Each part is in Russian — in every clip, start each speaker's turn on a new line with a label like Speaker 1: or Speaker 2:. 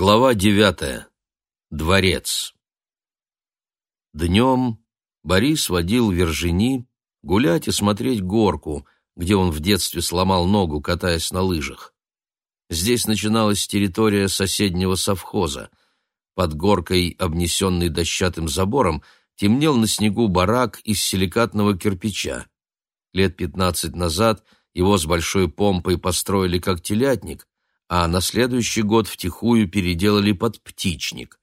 Speaker 1: Глава девятая. Дворец. Днем Борис водил Вержини гулять и смотреть горку, где он в детстве сломал ногу, катаясь на лыжах. Здесь начиналась территория соседнего совхоза. Под горкой, обнесенной дощатым забором, темнел на снегу барак из силикатного кирпича. Лет пятнадцать назад его с большой помпой построили как телятник, а на следующий год втихую переделали под птичник.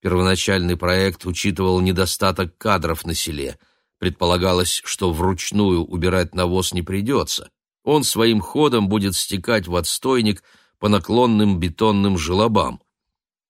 Speaker 1: Первоначальный проект учитывал недостаток кадров на селе. Предполагалось, что вручную убирать навоз не придется. Он своим ходом будет стекать в отстойник по наклонным бетонным желобам.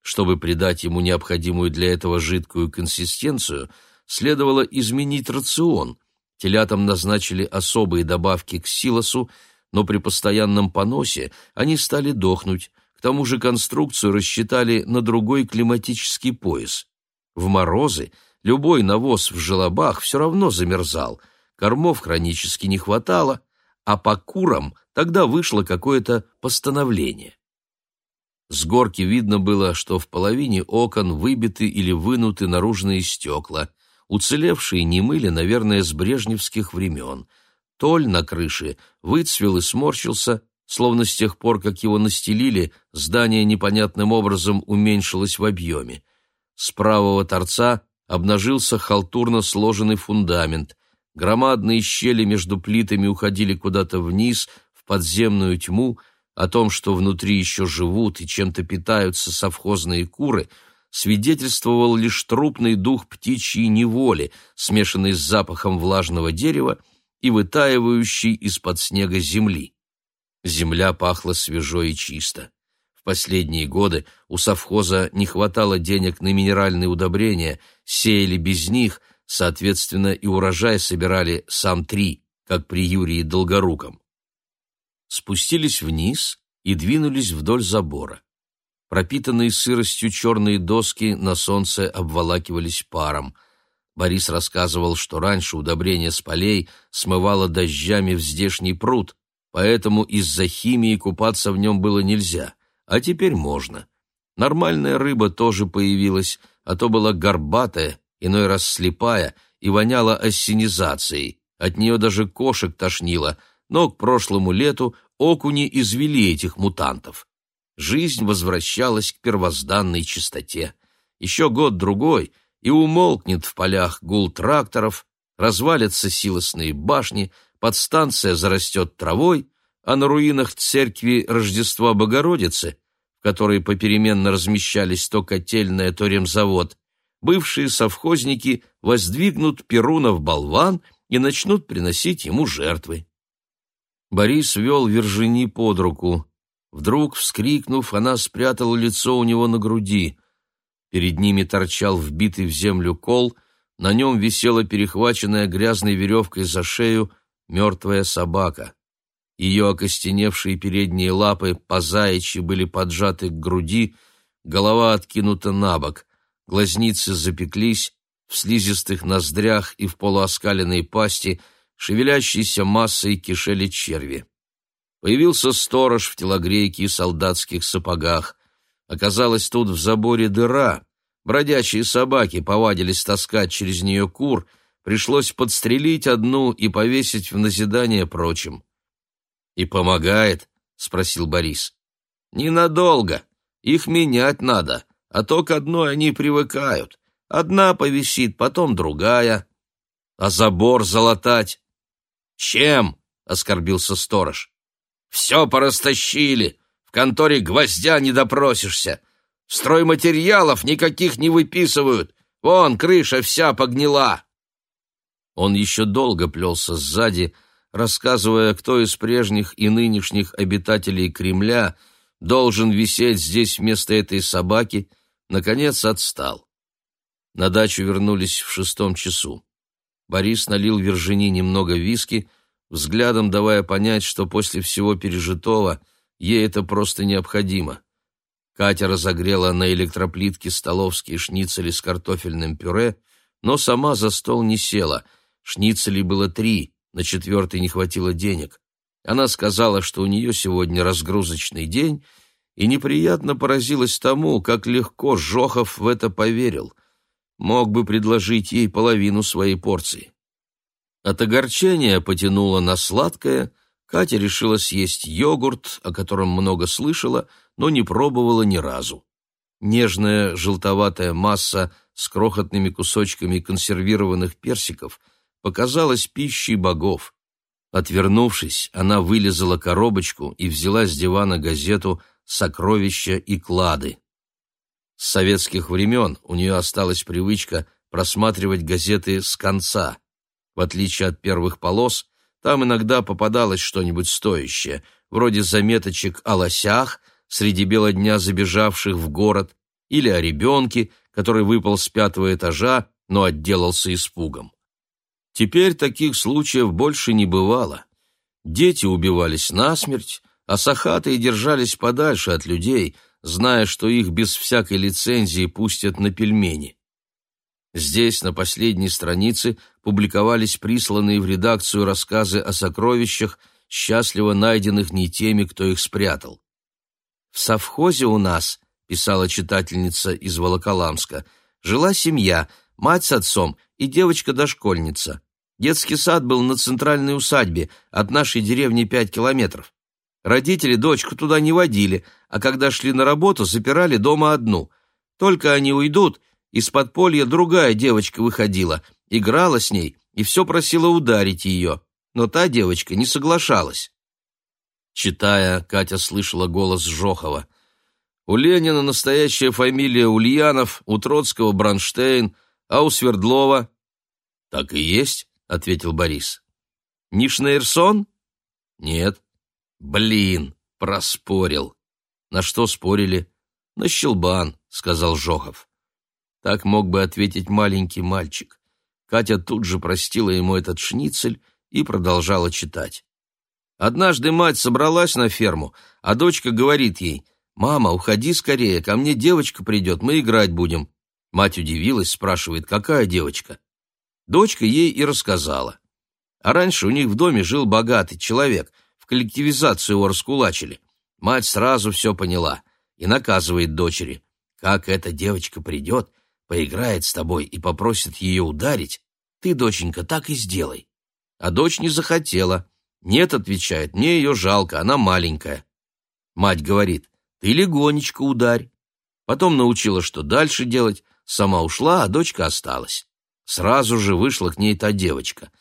Speaker 1: Чтобы придать ему необходимую для этого жидкую консистенцию, следовало изменить рацион. Телятам назначили особые добавки к силосу, но при постоянном поносе они стали дохнуть, к тому же конструкцию рассчитали на другой климатический пояс. В морозы любой навоз в желобах все равно замерзал, кормов хронически не хватало, а по курам тогда вышло какое-то постановление. С горки видно было, что в половине окон выбиты или вынуты наружные стекла, уцелевшие не мыли, наверное, с брежневских времен — Толь на крыше выцвел и сморщился, словно с тех пор, как его настелили, здание непонятным образом уменьшилось в объеме. С правого торца обнажился халтурно сложенный фундамент. Громадные щели между плитами уходили куда-то вниз, в подземную тьму, о том, что внутри еще живут и чем-то питаются совхозные куры, свидетельствовал лишь трупный дух птичьей неволи, смешанный с запахом влажного дерева и вытаивающей из-под снега земли. Земля пахла свежо и чисто. В последние годы у совхоза не хватало денег на минеральные удобрения, сеяли без них, соответственно, и урожай собирали сам три, как при Юрии Долгоруком. Спустились вниз и двинулись вдоль забора. Пропитанные сыростью черные доски на солнце обволакивались паром — Борис рассказывал, что раньше удобрение с полей смывало дождями в здешний пруд, поэтому из-за химии купаться в нем было нельзя, а теперь можно. Нормальная рыба тоже появилась, а то была горбатая, иной раз слепая, и воняла ассенизацией, от нее даже кошек тошнило, но к прошлому лету окуни извели этих мутантов. Жизнь возвращалась к первозданной чистоте. Еще год-другой — и умолкнет в полях гул тракторов, развалятся силосные башни, подстанция зарастет травой, а на руинах церкви Рождества Богородицы, в которой попеременно размещались то котельная, то ремзавод, бывшие совхозники воздвигнут Перунов болван и начнут приносить ему жертвы. Борис вел Вержини под руку. Вдруг, вскрикнув, она спрятала лицо у него на груди. Перед ними торчал вбитый в землю кол, на нем висела перехваченная грязной веревкой за шею мертвая собака. Ее окостеневшие передние лапы по заячьи были поджаты к груди, голова откинута на бок, глазницы запеклись, в слизистых ноздрях и в полуоскаленной пасти шевелящейся массой кишели черви. Появился сторож в телогрейке и солдатских сапогах. Оказалось, тут в заборе дыра. Бродячие собаки повадились таскать через нее кур, пришлось подстрелить одну и повесить в назидание прочим. «И помогает?» — спросил Борис. «Ненадолго. Их менять надо, а то к одной они привыкают. Одна повисит, потом другая. А забор залатать?» «Чем?» — оскорбился сторож. «Все порастащили. В конторе гвоздя не допросишься. Стройматериалов никаких не выписывают. Вон, крыша вся погнила. Он еще долго плелся сзади, рассказывая, кто из прежних и нынешних обитателей Кремля должен висеть здесь вместо этой собаки, наконец отстал. На дачу вернулись в шестом часу. Борис налил Вержини немного виски, взглядом давая понять, что после всего пережитого — Ей это просто необходимо. Катя разогрела на электроплитке столовские шницели с картофельным пюре, но сама за стол не села. Шницелей было три, на четвертый не хватило денег. Она сказала, что у нее сегодня разгрузочный день, и неприятно поразилась тому, как легко Жохов в это поверил. Мог бы предложить ей половину своей порции. От огорчения потянуло на сладкое, Катя решила съесть йогурт, о котором много слышала, но не пробовала ни разу. Нежная желтоватая масса с крохотными кусочками консервированных персиков показалась пищей богов. Отвернувшись, она вылезала коробочку и взяла с дивана газету сокровища и клады. С советских времен у нее осталась привычка просматривать газеты с конца. В отличие от первых полос, там иногда попадалось что-нибудь стоящее, вроде заметочек о лосях, среди бела дня забежавших в город, или о ребенке, который выпал с пятого этажа, но отделался испугом. Теперь таких случаев больше не бывало. Дети убивались насмерть, а сахатые держались подальше от людей, зная, что их без всякой лицензии пустят на пельмени. Здесь, на последней странице, публиковались присланные в редакцию рассказы о сокровищах, счастливо найденных не теми, кто их спрятал. «В совхозе у нас», — писала читательница из Волоколамска, — «жила семья, мать с отцом и девочка-дошкольница. Детский сад был на центральной усадьбе, от нашей деревни пять километров. Родители дочку туда не водили, а когда шли на работу, запирали дома одну. Только они уйдут, из подполья другая девочка выходила, играла с ней и все просила ударить ее, но та девочка не соглашалась. Читая, Катя слышала голос Жохова. У Ленина настоящая фамилия Ульянов, у Троцкого Бронштейн, а у Свердлова... — Так и есть, — ответил Борис. — Не Шнейрсон? — Нет. Блин, проспорил. На что спорили? На щелбан, сказал Жохов. Так мог бы ответить маленький мальчик. Катя тут же простила ему этот шницель и продолжала читать. Однажды мать собралась на ферму, а дочка говорит ей, «Мама, уходи скорее, ко мне девочка придет, мы играть будем». Мать удивилась, спрашивает, какая девочка? Дочка ей и рассказала. А раньше у них в доме жил богатый человек — коллективизацию его раскулачили. Мать сразу все поняла и наказывает дочери. Как эта девочка придет, поиграет с тобой и попросит ее ударить, ты, доченька, так и сделай. А дочь не захотела. Нет, отвечает, мне ее жалко, она маленькая. Мать говорит, ты легонечко ударь. Потом научила, что дальше делать, сама ушла, а дочка осталась. Сразу же вышла к ней та девочка.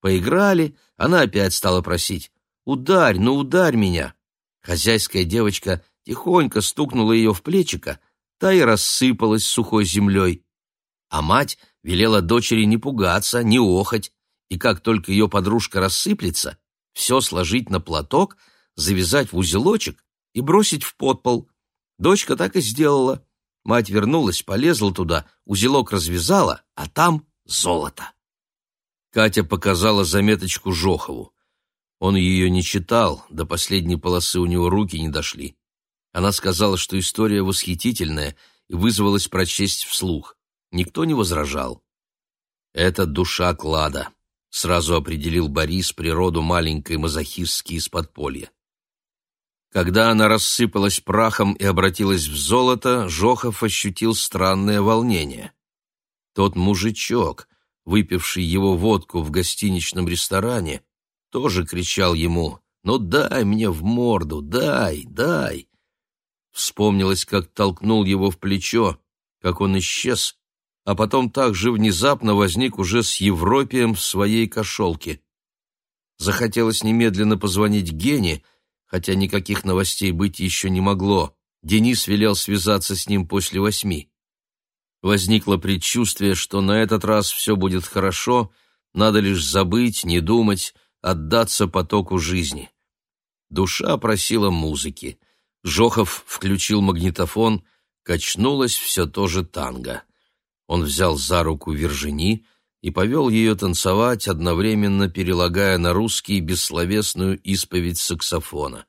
Speaker 1: Поиграли, она опять стала просить. Ударь, ну ударь меня!» Хозяйская девочка тихонько стукнула ее в плечико, та и рассыпалась сухой землей. А мать велела дочери не пугаться, не охать, и как только ее подружка рассыплется, все сложить на платок, завязать в узелочек и бросить в подпол. Дочка так и сделала. Мать вернулась, полезла туда, узелок развязала, а там золото. Катя показала заметочку Жохову. Он ее не читал, до последней полосы у него руки не дошли. Она сказала, что история восхитительная, и вызвалась прочесть вслух. Никто не возражал. «Это душа клада», — сразу определил Борис природу маленькой мазохистки из подполья. Когда она рассыпалась прахом и обратилась в золото, Жохов ощутил странное волнение. Тот мужичок, выпивший его водку в гостиничном ресторане, тоже кричал ему «Ну дай мне в морду, дай, дай!» Вспомнилось, как толкнул его в плечо, как он исчез, а потом так же внезапно возник уже с Европием в своей кошелке. Захотелось немедленно позвонить Гене, хотя никаких новостей быть еще не могло. Денис велел связаться с ним после восьми. Возникло предчувствие, что на этот раз все будет хорошо, надо лишь забыть, не думать, отдаться потоку жизни. Душа просила музыки. Жохов включил магнитофон, качнулось все то же танго. Он взял за руку Вержини и повел ее танцевать, одновременно перелагая на русский бессловесную исповедь саксофона.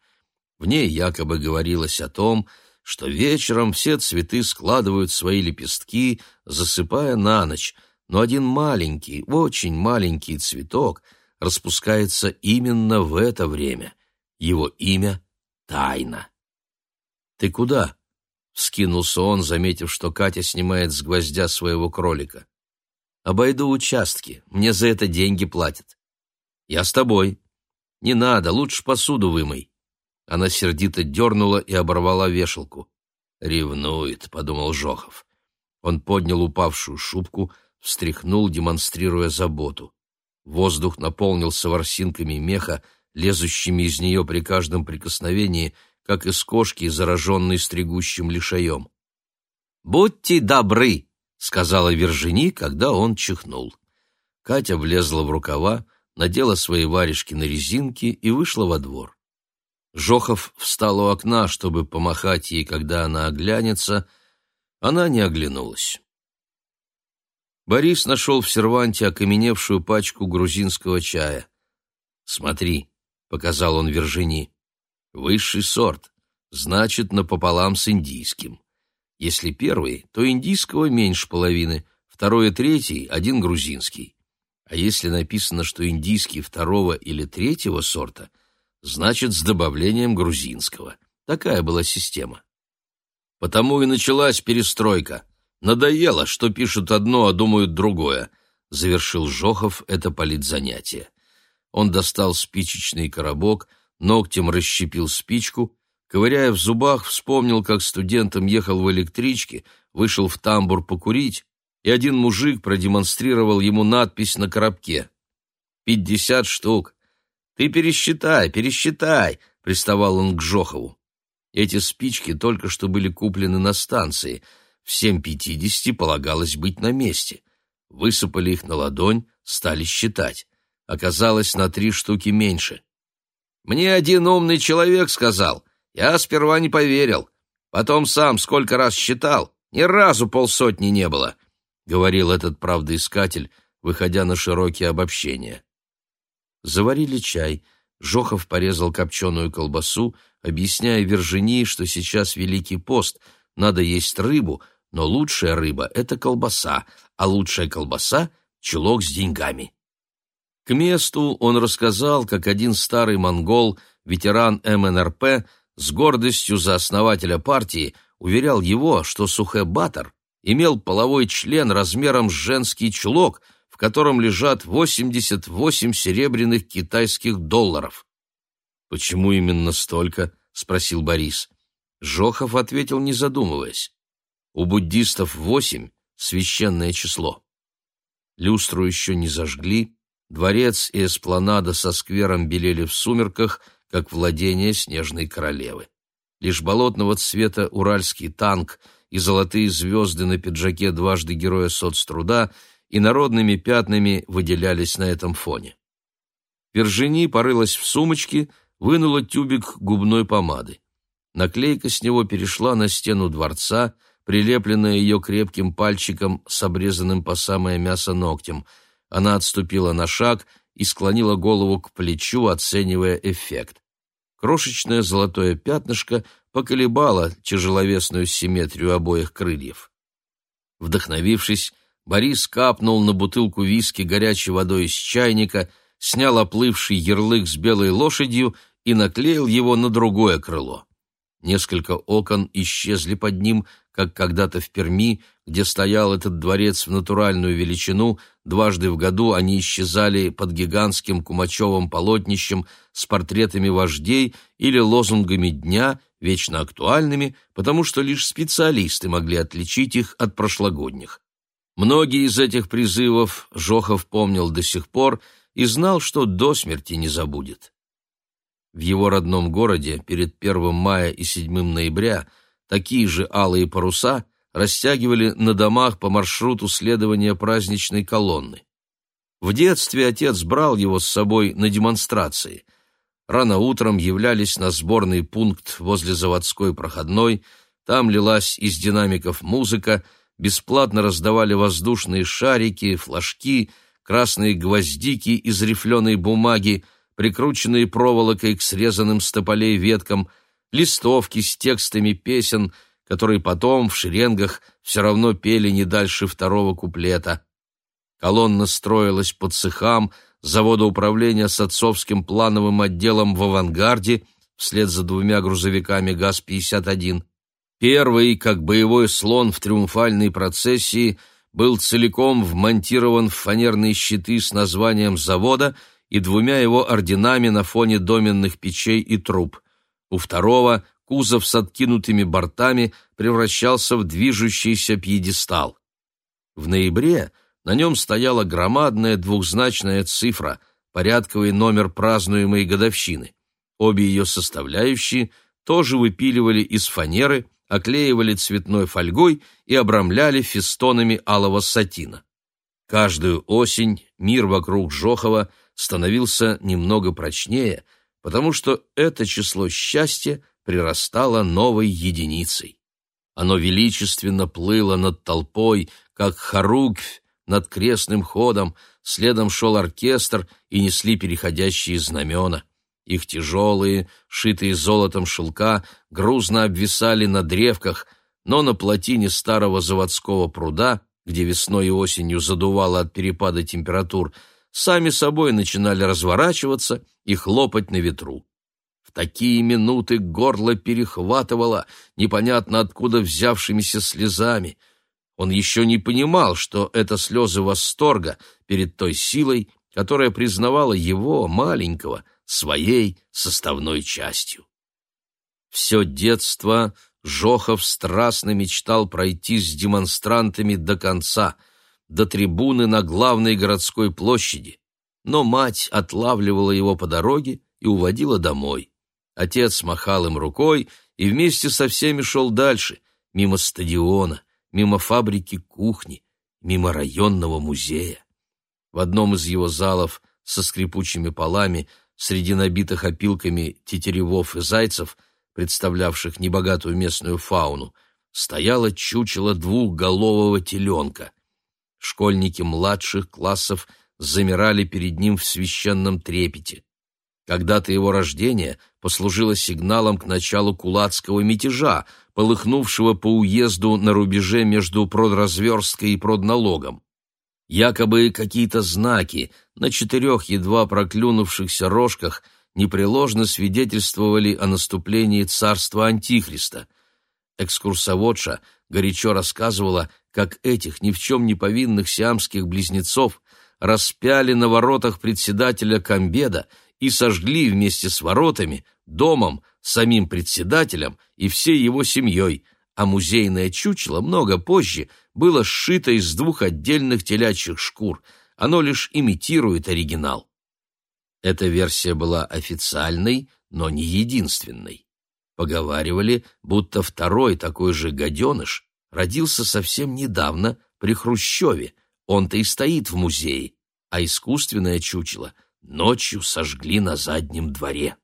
Speaker 1: В ней якобы говорилось о том, что вечером все цветы складывают свои лепестки, засыпая на ночь, но один маленький, очень маленький цветок — распускается именно в это время. Его имя — Тайна. «Ты куда?» — вскинулся он, заметив, что Катя снимает с гвоздя своего кролика. «Обойду участки, мне за это деньги платят». «Я с тобой». «Не надо, лучше посуду вымой». Она сердито дернула и оборвала вешалку. «Ревнует», — подумал Жохов. Он поднял упавшую шубку, встряхнул, демонстрируя заботу. Воздух наполнился ворсинками меха, лезущими из нее при каждом прикосновении, как из кошки, зараженной стригущим лишаем. «Будьте добры!» — сказала Вержини, когда он чихнул. Катя влезла в рукава, надела свои варежки на резинке и вышла во двор. Жохов встал у окна, чтобы помахать ей, когда она оглянется. Она не оглянулась. Борис нашел в серванте окаменевшую пачку грузинского чая. «Смотри», — показал он Вержини, — «высший сорт, значит, напополам с индийским. Если первый, то индийского меньше половины, второй и третий — один грузинский. А если написано, что индийский второго или третьего сорта — значит, с добавлением грузинского. Такая была система. Потому и началась перестройка. Надоело, что пишут одно, а думают другое. Завершил Жохов это политзанятие. Он достал спичечный коробок, ногтем расщепил спичку, ковыряя в зубах, вспомнил, как студентом ехал в электричке, вышел в тамбур покурить, и один мужик продемонстрировал ему надпись на коробке. «Пятьдесят штук. «Ты пересчитай, пересчитай», — приставал он к Жохову. Эти спички только что были куплены на станции. В семь пятидесяти полагалось быть на месте. Высыпали их на ладонь, стали считать. Оказалось, на три штуки меньше. «Мне один умный человек сказал. Я сперва не поверил. Потом сам сколько раз считал. Ни разу полсотни не было», — говорил этот правдоискатель, выходя на широкие обобщения. Заварили чай. Жохов порезал копченую колбасу, объясняя Вержинии, что сейчас Великий пост, надо есть рыбу, но лучшая рыба — это колбаса, а лучшая колбаса — чулок с деньгами. К месту он рассказал, как один старый монгол, ветеран МНРП, с гордостью за основателя партии уверял его, что Сухэ-Батор имел половой член размером с женский чулок — в котором лежат 88 серебряных китайских долларов. «Почему именно столько?» — спросил Борис. Жохов ответил, не задумываясь. «У буддистов восемь — священное число». Люстру еще не зажгли, дворец и эспланада со сквером белели в сумерках, как владение снежной королевы. Лишь болотного цвета уральский танк и золотые звезды на пиджаке дважды героя соцтруда — и народными пятнами выделялись на этом фоне. Пержини порылась в сумочке, вынула тюбик губной помады. Наклейка с него перешла на стену дворца, прилепленная ее крепким пальчиком с обрезанным по самое мясо ногтем. Она отступила на шаг и склонила голову к плечу, оценивая эффект. Крошечное золотое пятнышко поколебало тяжеловесную симметрию обоих крыльев. Вдохновившись, Борис капнул на бутылку виски горячей водой из чайника, снял оплывший ярлык с белой лошадью и наклеил его на другое крыло. Несколько окон исчезли под ним, как когда-то в Перми, где стоял этот дворец в натуральную величину, дважды в году они исчезали под гигантским кумачевым полотнищем с портретами вождей или лозунгами дня, вечно актуальными, потому что лишь специалисты могли отличить их от прошлогодних. Многие из этих призывов Жохов помнил до сих пор и знал, что до смерти не забудет. В его родном городе перед 1 мая и 7 ноября такие же алые паруса растягивали на домах по маршруту следования праздничной колонны. В детстве отец брал его с собой на демонстрации. Рано утром являлись на сборный пункт возле заводской проходной, там лилась из динамиков музыка, бесплатно раздавали воздушные шарики, флажки, красные гвоздики из рифленой бумаги, прикрученные проволокой к срезанным с тополей веткам, листовки с текстами песен, которые потом в шеренгах все равно пели не дальше второго куплета. Колонна строилась по цехам, завода управления с отцовским плановым отделом в авангарде, вслед за двумя грузовиками ГАЗ-51. Первый, как боевой слон в триумфальной процессии, был целиком вмонтирован в фанерные щиты с названием завода и двумя его орденами на фоне доменных печей и труб. У второго кузов с откинутыми бортами превращался в движущийся пьедестал. В ноябре на нем стояла громадная двухзначная цифра, порядковый номер празднуемой годовщины. Обе ее составляющие тоже выпиливали из фанеры, оклеивали цветной фольгой и обрамляли фестонами алого сатина. Каждую осень мир вокруг Жохова становился немного прочнее, потому что это число счастья прирастало новой единицей. Оно величественно плыло над толпой, как хоругвь над крестным ходом, следом шел оркестр и несли переходящие знамена. Их тяжелые, шитые золотом шелка, грузно обвисали на древках, но на плотине старого заводского пруда, где весной и осенью задувало от перепада температур, сами собой начинали разворачиваться и хлопать на ветру. Такие минуты горло перехватывало непонятно откуда взявшимися слезами. Он еще не понимал, что это слезы восторга перед той силой, которая признавала его, маленького, своей составной частью. Все детство Жохов страстно мечтал пройти с демонстрантами до конца, до трибуны на главной городской площади, но мать отлавливала его по дороге и уводила домой. Отец махал им рукой и вместе со всеми шел дальше, мимо стадиона, мимо фабрики кухни, мимо районного музея. В одном из его залов со скрипучими полами среди набитых опилками тетеревов и зайцев, представлявших небогатую местную фауну, стояло чучело двухголового теленка. Школьники младших классов замирали перед ним в священном трепете. Когда-то его рождение послужило сигналом к началу кулацкого мятежа, полыхнувшего по уезду на рубеже между продразверсткой и продналогом. Якобы какие-то знаки на четырех едва проклюнувшихся рожках непреложно свидетельствовали о наступлении царства Антихриста. Экскурсоводша горячо рассказывала, как этих ни в чем не повинных сиамских близнецов распяли на воротах председателя Камбеда и сожгли вместе с воротами, домом, самим председателем и всей его семьей, а музейное чучело много позже было сшито из двух отдельных телячьих шкур, оно лишь имитирует оригинал. Эта версия была официальной, но не единственной. Поговаривали, будто второй такой же гаденыш родился совсем недавно при Хрущеве, он-то и стоит в музее, а искусственное чучело ночью сожгли на заднем дворе.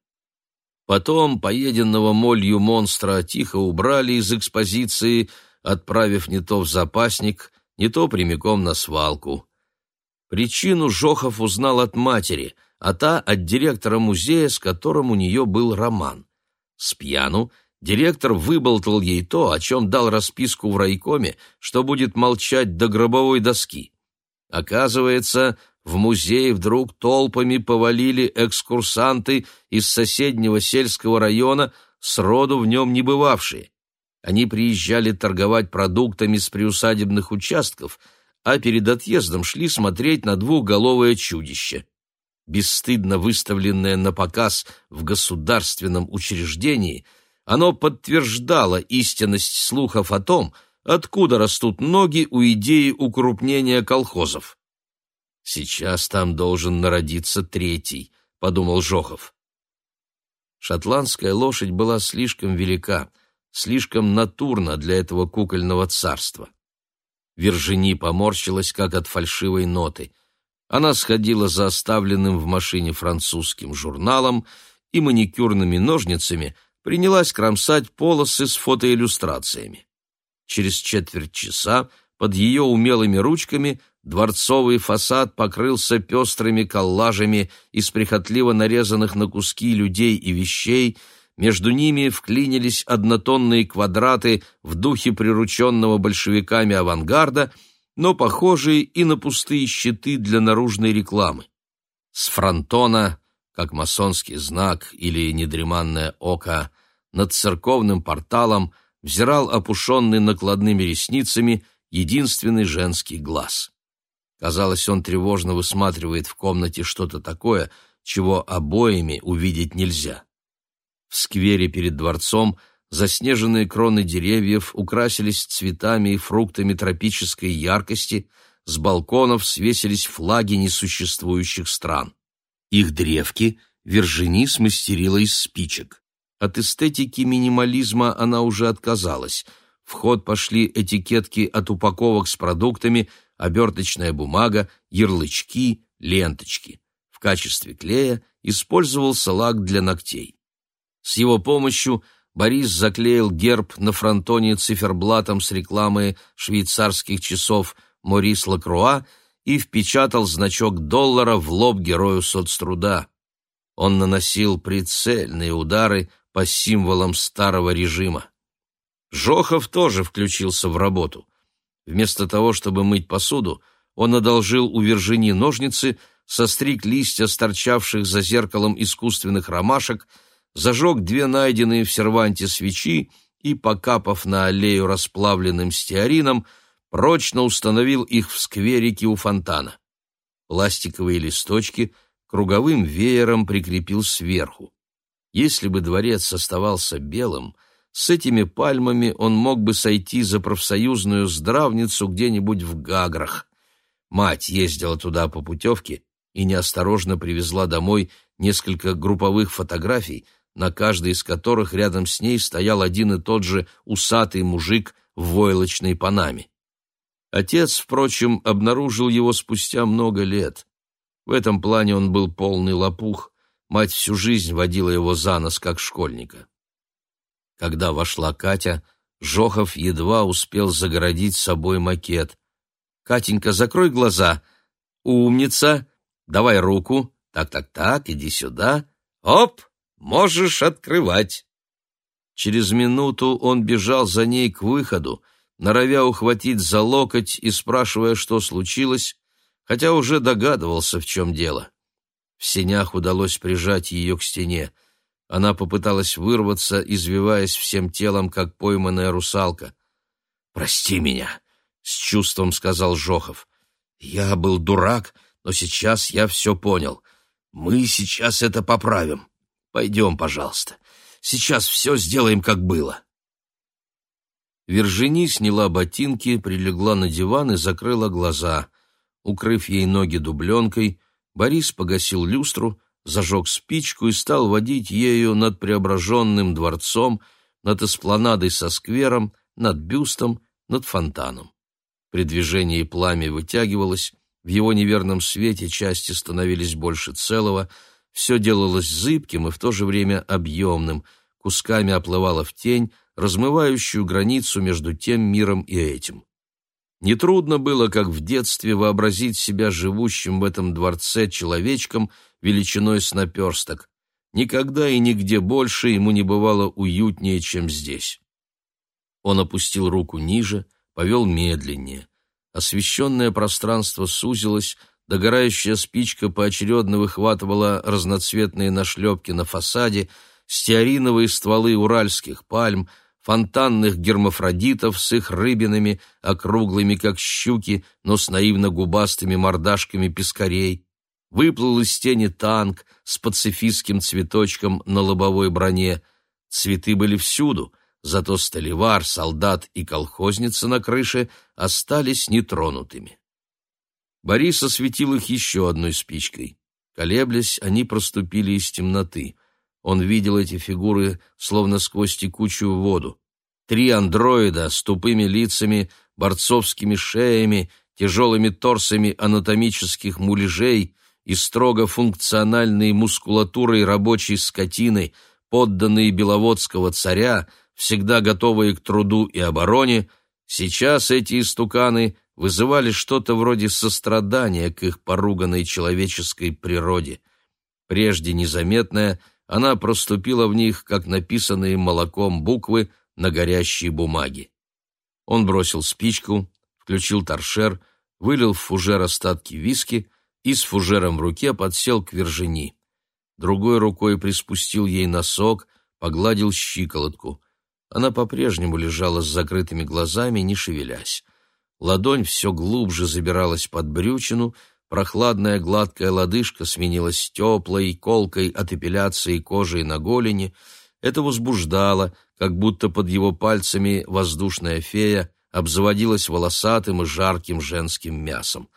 Speaker 1: Потом поеденного молью монстра тихо убрали из экспозиции, отправив не то в запасник, не то прямиком на свалку. Причину Жохов узнал от матери, а та от директора музея, с которым у нее был роман. С пьяну директор выболтал ей то, о чем дал расписку в райкоме, что будет молчать до гробовой доски. Оказывается, в музей вдруг толпами повалили экскурсанты из соседнего сельского района, сроду в нем не бывавшие. Они приезжали торговать продуктами с приусадебных участков, а перед отъездом шли смотреть на двухголовое чудище. Бесстыдно выставленное на показ в государственном учреждении, оно подтверждало истинность слухов о том, откуда растут ноги у идеи укрупнения колхозов. Сейчас там должен народиться третий, подумал Жохов. Шотландская лошадь была слишком велика, слишком натурна для этого кукольного царства. Вержини поморщилась, как от фальшивой ноты. Она сходила за оставленным в машине французским журналом и маникюрными ножницами принялась кромсать полосы с фотоиллюстрациями. Через четверть часа под ее умелыми ручками Дворцовый фасад покрылся пестрыми коллажами из прихотливо нарезанных на куски людей и вещей, между ними вклинились однотонные квадраты в духе прирученного большевиками авангарда, но похожие и на пустые щиты для наружной рекламы. С фронтона как масонский знак или недреманное око, над церковным порталом взирал опушенный накладными ресницами единственный женский глаз. Казалось, он тревожно высматривает в комнате что-то такое, чего обоими увидеть нельзя. В сквере перед дворцом заснеженные кроны деревьев украсились цветами и фруктами тропической яркости, с балконов свесились флаги несуществующих стран. Их древки Вержини смастерила из спичек. От эстетики минимализма она уже отказалась. В ход пошли этикетки от упаковок с продуктами, оберточная бумага, ярлычки, ленточки. В качестве клея использовался лак для ногтей. С его помощью Борис заклеил герб на фронтоне циферблатом с рекламой швейцарских часов «Морис Лакруа» и впечатал значок доллара в лоб герою соцтруда. Он наносил прицельные удары по символам старого режима. Жохов тоже включился в работу. Вместо того, чтобы мыть посуду, он одолжил у Вержини ножницы, состриг листья сторчавших за зеркалом искусственных ромашек, зажег две найденные в серванте свечи и, покапав на аллею расплавленным стеарином, прочно установил их в скверике у фонтана. Пластиковые листочки круговым веером прикрепил сверху. Если бы дворец оставался белым, с этими пальмами он мог бы сойти за профсоюзную здравницу где-нибудь в Гаграх. Мать ездила туда по путевке и неосторожно привезла домой несколько групповых фотографий, на каждой из которых рядом с ней стоял один и тот же усатый мужик в войлочной панаме. Отец, впрочем, обнаружил его спустя много лет. В этом плане он был полный лопух, мать всю жизнь водила его за нос, как школьника. Когда вошла Катя, Жохов едва успел загородить собой макет. «Катенька, закрой глаза. Умница. Давай руку. Так-так-так, иди сюда. Оп, можешь открывать». Через минуту он бежал за ней к выходу, норовя ухватить за локоть и спрашивая, что случилось, хотя уже догадывался, в чем дело. В сенях удалось прижать ее к стене. Она попыталась вырваться, извиваясь всем телом, как пойманная русалка. «Прости меня», — с чувством сказал Жохов. «Я был дурак, но сейчас я все понял. Мы сейчас это поправим. Пойдем, пожалуйста. Сейчас все сделаем, как было». Вержини сняла ботинки, прилегла на диван и закрыла глаза. Укрыв ей ноги дубленкой, Борис погасил люстру, зажег спичку и стал водить ею над преображенным дворцом, над эспланадой со сквером, над бюстом, над фонтаном. При движении пламя вытягивалось, в его неверном свете части становились больше целого, все делалось зыбким и в то же время объемным, кусками оплывало в тень, размывающую границу между тем миром и этим. Нетрудно было, как в детстве, вообразить себя живущим в этом дворце человечком величиной с наперсток. Никогда и нигде больше ему не бывало уютнее, чем здесь. Он опустил руку ниже, повел медленнее. Освещенное пространство сузилось, догорающая спичка поочередно выхватывала разноцветные нашлепки на фасаде, стеариновые стволы уральских пальм — фонтанных гермафродитов с их рыбинами, округлыми, как щуки, но с наивно-губастыми мордашками пескарей. Выплыл из тени танк с пацифистским цветочком на лобовой броне. Цветы были всюду, зато столевар, солдат и колхозница на крыше остались нетронутыми. Борис осветил их еще одной спичкой. Колеблясь, они проступили из темноты. Он видел эти фигуры словно сквозь текучую воду. Три андроида с тупыми лицами, борцовскими шеями, тяжелыми торсами анатомических муляжей и строго функциональной мускулатурой рабочей скотины, подданные Беловодского царя, всегда готовые к труду и обороне, сейчас эти истуканы вызывали что-то вроде сострадания к их поруганной человеческой природе. Прежде незаметное – она проступила в них, как написанные молоком буквы на горящей бумаге. Он бросил спичку, включил торшер, вылил в фужер остатки виски и с фужером в руке подсел к Вержини. другой рукой приспустил ей носок, погладил щиколотку. Она по-прежнему лежала с закрытыми глазами, не шевелясь. Ладонь все глубже забиралась под брючину, прохладная гладкая лодыжка сменилась теплой, колкой от эпиляции кожи на голени. Это возбуждало, как будто под его пальцами воздушная фея обзаводилась волосатым и жарким женским мясом.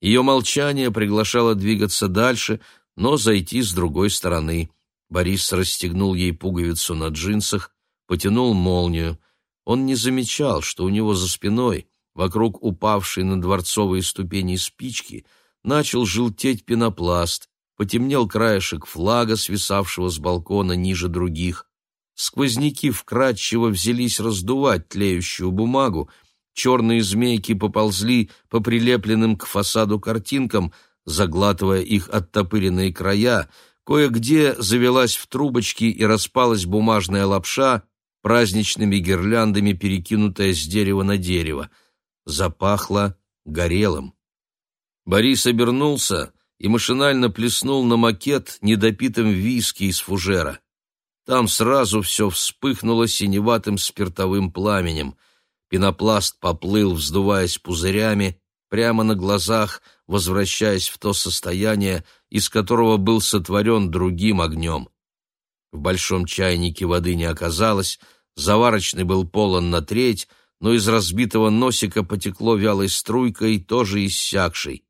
Speaker 1: Ее молчание приглашало двигаться дальше, но зайти с другой стороны. Борис расстегнул ей пуговицу на джинсах, потянул молнию. Он не замечал, что у него за спиной, вокруг упавшей на дворцовые ступени спички, начал желтеть пенопласт, потемнел краешек флага, свисавшего с балкона ниже других. Сквозняки вкрадчиво взялись раздувать тлеющую бумагу, черные змейки поползли по прилепленным к фасаду картинкам, заглатывая их оттопыренные края, кое-где завелась в трубочки и распалась бумажная лапша, праздничными гирляндами перекинутая с дерева на дерево. Запахло горелым. Борис обернулся и машинально плеснул на макет недопитым виски из фужера. Там сразу все вспыхнуло синеватым спиртовым пламенем. Пенопласт поплыл, вздуваясь пузырями, прямо на глазах, возвращаясь в то состояние, из которого был сотворен другим огнем. В большом чайнике воды не оказалось, заварочный был полон на треть, но из разбитого носика потекло вялой струйкой, тоже иссякшей.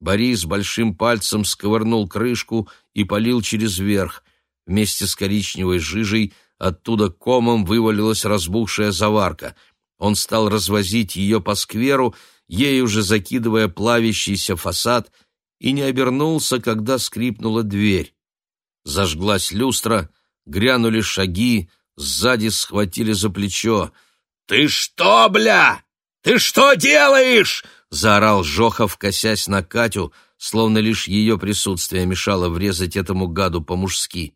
Speaker 1: Борис большим пальцем сковырнул крышку и полил через верх. Вместе с коричневой жижей оттуда комом вывалилась разбухшая заварка. Он стал развозить ее по скверу, ей уже закидывая плавящийся фасад, и не обернулся, когда скрипнула дверь. Зажглась люстра, грянули шаги, сзади схватили за плечо. «Ты что, бля? Ты что делаешь?» — заорал Жохов, косясь на Катю, словно лишь ее присутствие мешало врезать этому гаду по-мужски.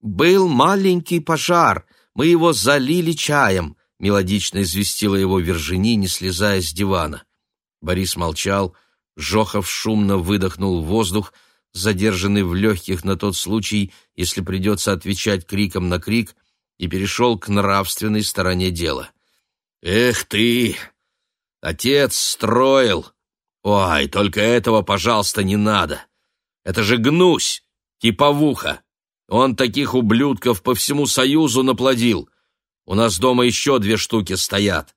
Speaker 1: «Был маленький пожар, мы его залили чаем», — мелодично известила его Вержини, не слезая с дивана. Борис молчал, Жохов шумно выдохнул воздух, задержанный в легких на тот случай, если придется отвечать криком на крик, и перешел к нравственной стороне дела. «Эх ты! Отец строил! Ой, только этого, пожалуйста, не надо! Это же гнусь, типовуха! Он таких ублюдков по всему Союзу наплодил! У нас дома еще две штуки стоят!»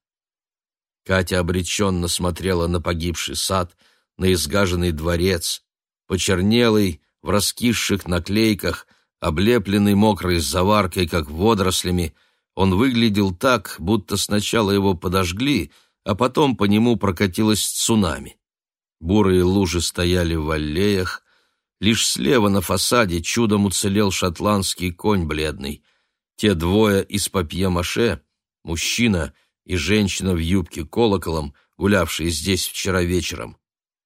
Speaker 1: Катя обреченно смотрела на погибший сад, на изгаженный дворец, почернелый, в раскисших наклейках, облепленный мокрой заваркой, как водорослями, он выглядел так, будто сначала его подожгли, а потом по нему прокатилось цунами. Бурые лужи стояли в аллеях, лишь слева на фасаде чудом уцелел шотландский конь бледный. Те двое из папье-маше, мужчина — и женщина в юбке колоколом, гулявшие здесь вчера вечером,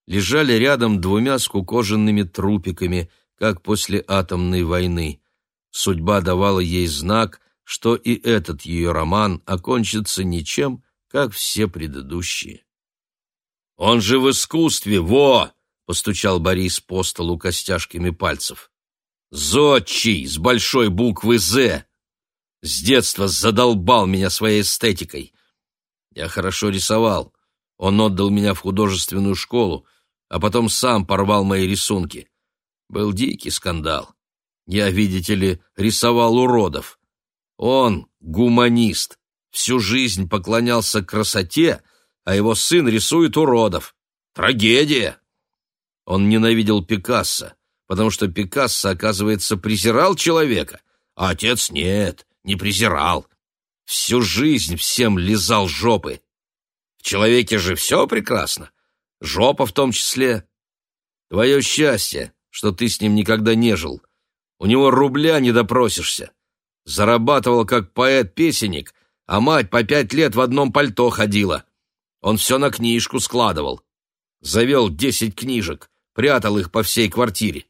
Speaker 1: лежали рядом двумя скукоженными трупиками, как после атомной войны. Судьба давала ей знак, что и этот ее роман окончится ничем, как все предыдущие. «Он же в искусстве, во!» — постучал Борис по столу костяшками пальцев. «Зодчий с большой буквы «З». С детства задолбал меня своей эстетикой. Я хорошо рисовал. Он отдал меня в художественную школу, а потом сам порвал мои рисунки. Был дикий скандал. Я, видите ли, рисовал уродов. Он гуманист, всю жизнь поклонялся красоте, а его сын рисует уродов. Трагедия! Он ненавидел Пикассо, потому что Пикассо, оказывается, презирал человека, а отец нет, не презирал. Всю жизнь всем лизал жопы. В человеке же все прекрасно. Жопа в том числе. Твое счастье, что ты с ним никогда не жил. У него рубля не допросишься. Зарабатывал как поэт-песенник, а мать по пять лет в одном пальто ходила. Он все на книжку складывал. Завел десять книжек, прятал их по всей квартире.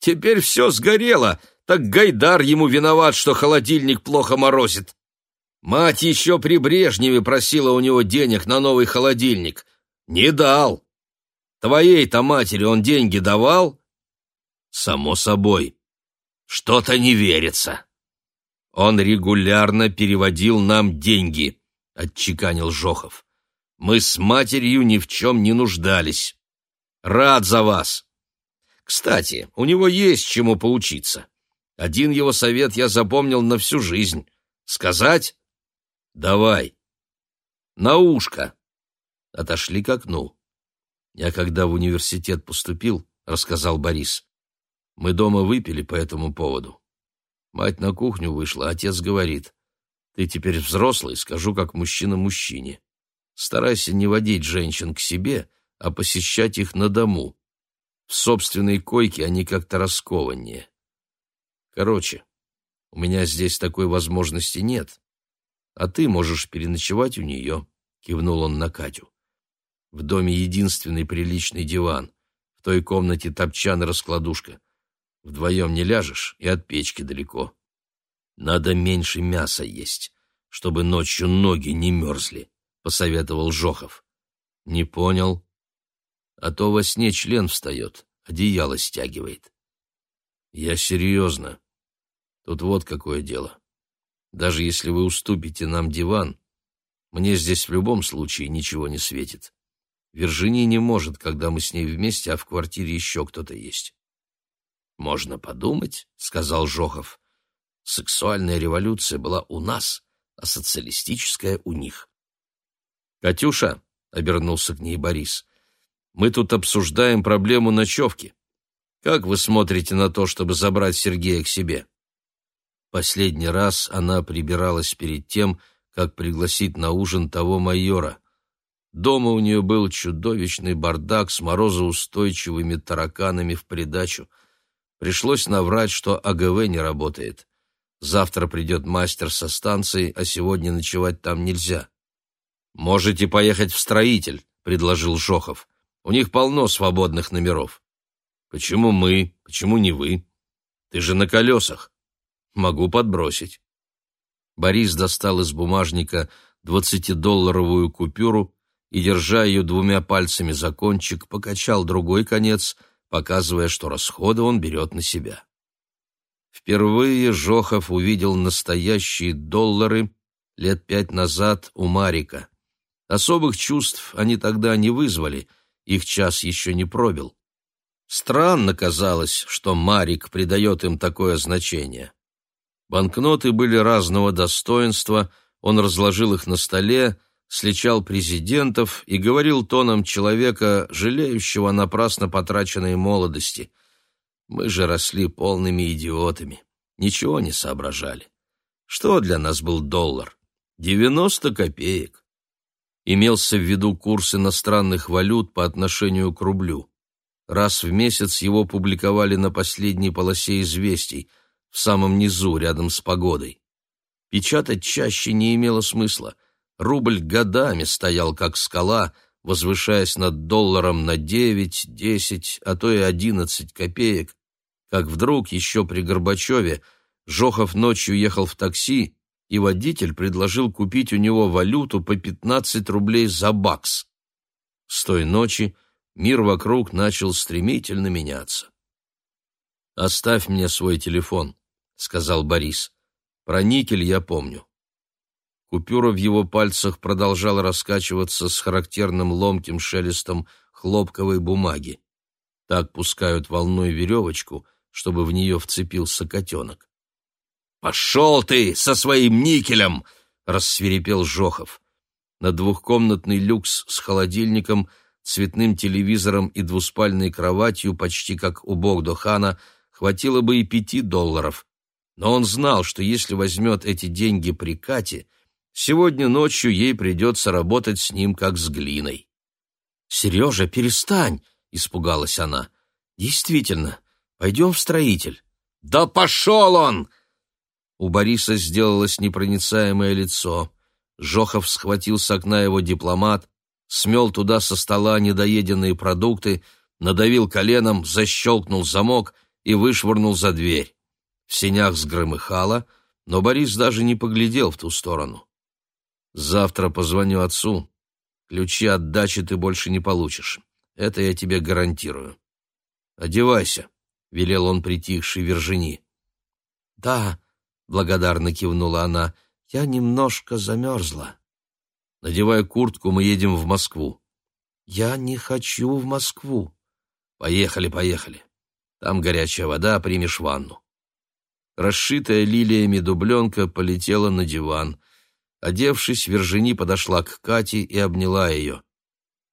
Speaker 1: Теперь все сгорело, так Гайдар ему виноват, что холодильник плохо морозит. Мать еще при Брежневе просила у него денег на новый холодильник. Не дал. Твоей-то матери он деньги давал? Само собой. Что-то не верится. Он регулярно переводил нам деньги, отчеканил Жохов. Мы с матерью ни в чем не нуждались. Рад за вас. Кстати, у него есть чему поучиться. Один его совет я запомнил на всю жизнь. Сказать? Давай. На ушко. Отошли к окну. Я когда в университет поступил, рассказал Борис. Мы дома выпили по этому поводу. Мать на кухню вышла, отец говорит, «Ты теперь взрослый, скажу как мужчина мужчине. Старайся не водить женщин к себе, а посещать их на дому. В собственной койке они как-то раскованнее. Короче, у меня здесь такой возможности нет, а ты можешь переночевать у нее», — кивнул он на Катю. «В доме единственный приличный диван, в той комнате топчан и раскладушка. Вдвоем не ляжешь, и от печки далеко. Надо меньше мяса есть, чтобы ночью ноги не мерзли», — посоветовал Жохов. «Не понял», а то во сне член встает, одеяло стягивает. Я серьезно. Тут вот какое дело. Даже если вы уступите нам диван, мне здесь в любом случае ничего не светит. Виржиния не может, когда мы с ней вместе, а в квартире еще кто-то есть. «Можно подумать», — сказал Жохов. «Сексуальная революция была у нас, а социалистическая у них». «Катюша», — обернулся к ней Борис, мы тут обсуждаем проблему ночевки. Как вы смотрите на то, чтобы забрать Сергея к себе?» Последний раз она прибиралась перед тем, как пригласить на ужин того майора. Дома у нее был чудовищный бардак с морозоустойчивыми тараканами в придачу. Пришлось наврать, что АГВ не работает. Завтра придет мастер со станции, а сегодня ночевать там нельзя. «Можете поехать в строитель», — предложил Жохов. У них полно свободных номеров. Почему мы? Почему не вы? Ты же на колесах. Могу подбросить. Борис достал из бумажника двадцатидолларовую купюру и, держа ее двумя пальцами за кончик, покачал другой конец, показывая, что расходы он берет на себя. Впервые Жохов увидел настоящие доллары лет пять назад у Марика. Особых чувств они тогда не вызвали — их час еще не пробил. Странно казалось, что Марик придает им такое значение. Банкноты были разного достоинства, он разложил их на столе, сличал президентов и говорил тоном человека, жалеющего напрасно потраченной молодости. Мы же росли полными идиотами, ничего не соображали. Что для нас был доллар? Девяносто копеек имелся в виду курс иностранных валют по отношению к рублю. Раз в месяц его публиковали на последней полосе известий, в самом низу, рядом с погодой. Печатать чаще не имело смысла. Рубль годами стоял как скала, возвышаясь над долларом на девять, десять, а то и одиннадцать копеек, как вдруг еще при Горбачеве Жохов ночью ехал в такси и водитель предложил купить у него валюту по 15 рублей за бакс. С той ночи мир вокруг начал стремительно меняться. «Оставь мне свой телефон», — сказал Борис. «Про никель я помню». Купюра в его пальцах продолжала раскачиваться с характерным ломким шелестом хлопковой бумаги. Так пускают волной веревочку, чтобы в нее вцепился котенок. «Пошел ты со своим никелем!» — рассверепел Жохов. На двухкомнатный люкс с холодильником, цветным телевизором и двуспальной кроватью, почти как у Богдохана, хватило бы и пяти долларов. Но он знал, что если возьмет эти деньги при Кате, сегодня ночью ей придется работать с ним, как с глиной. «Сережа, перестань!» — испугалась она. «Действительно, пойдем в строитель». «Да пошел он!» У Бориса сделалось непроницаемое лицо. Жохов схватил с окна его дипломат, смел туда со стола недоеденные продукты, надавил коленом, защелкнул замок и вышвырнул за дверь. В сенях сгромыхало, но Борис даже не поглядел в ту сторону. «Завтра позвоню отцу. Ключи от дачи ты больше не получишь. Это я тебе гарантирую. Одевайся», — велел он притихшей Вержини. «Да», — благодарно кивнула она, — «я немножко замерзла». «Надевай куртку, мы едем в Москву». «Я не хочу в Москву». «Поехали, поехали. Там горячая вода, примешь ванну». Расшитая лилиями дубленка полетела на диван. Одевшись, Вержини подошла к Кате и обняла ее.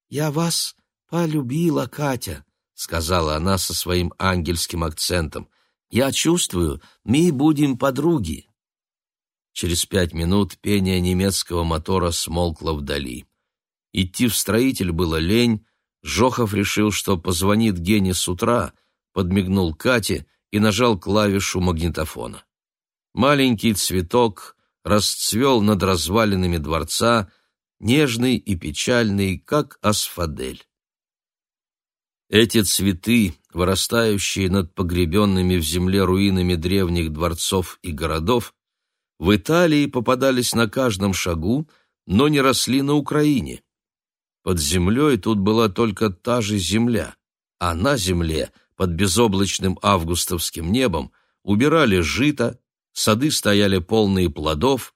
Speaker 1: «Я вас полюбила, Катя», — сказала она со своим ангельским акцентом. «Я чувствую, мы будем подруги». Через пять минут пение немецкого мотора смолкло вдали. Идти в строитель было лень, Жохов решил, что позвонит Гене с утра, подмигнул Кате и нажал клавишу магнитофона. Маленький цветок расцвел над развалинами дворца, нежный и печальный, как асфадель. Эти цветы, вырастающие над погребенными в земле руинами древних дворцов и городов, в Италии попадались на каждом шагу, но не росли на Украине. Под землей тут была только та же земля, а на земле — под безоблачным августовским небом убирали жито, сады стояли полные плодов,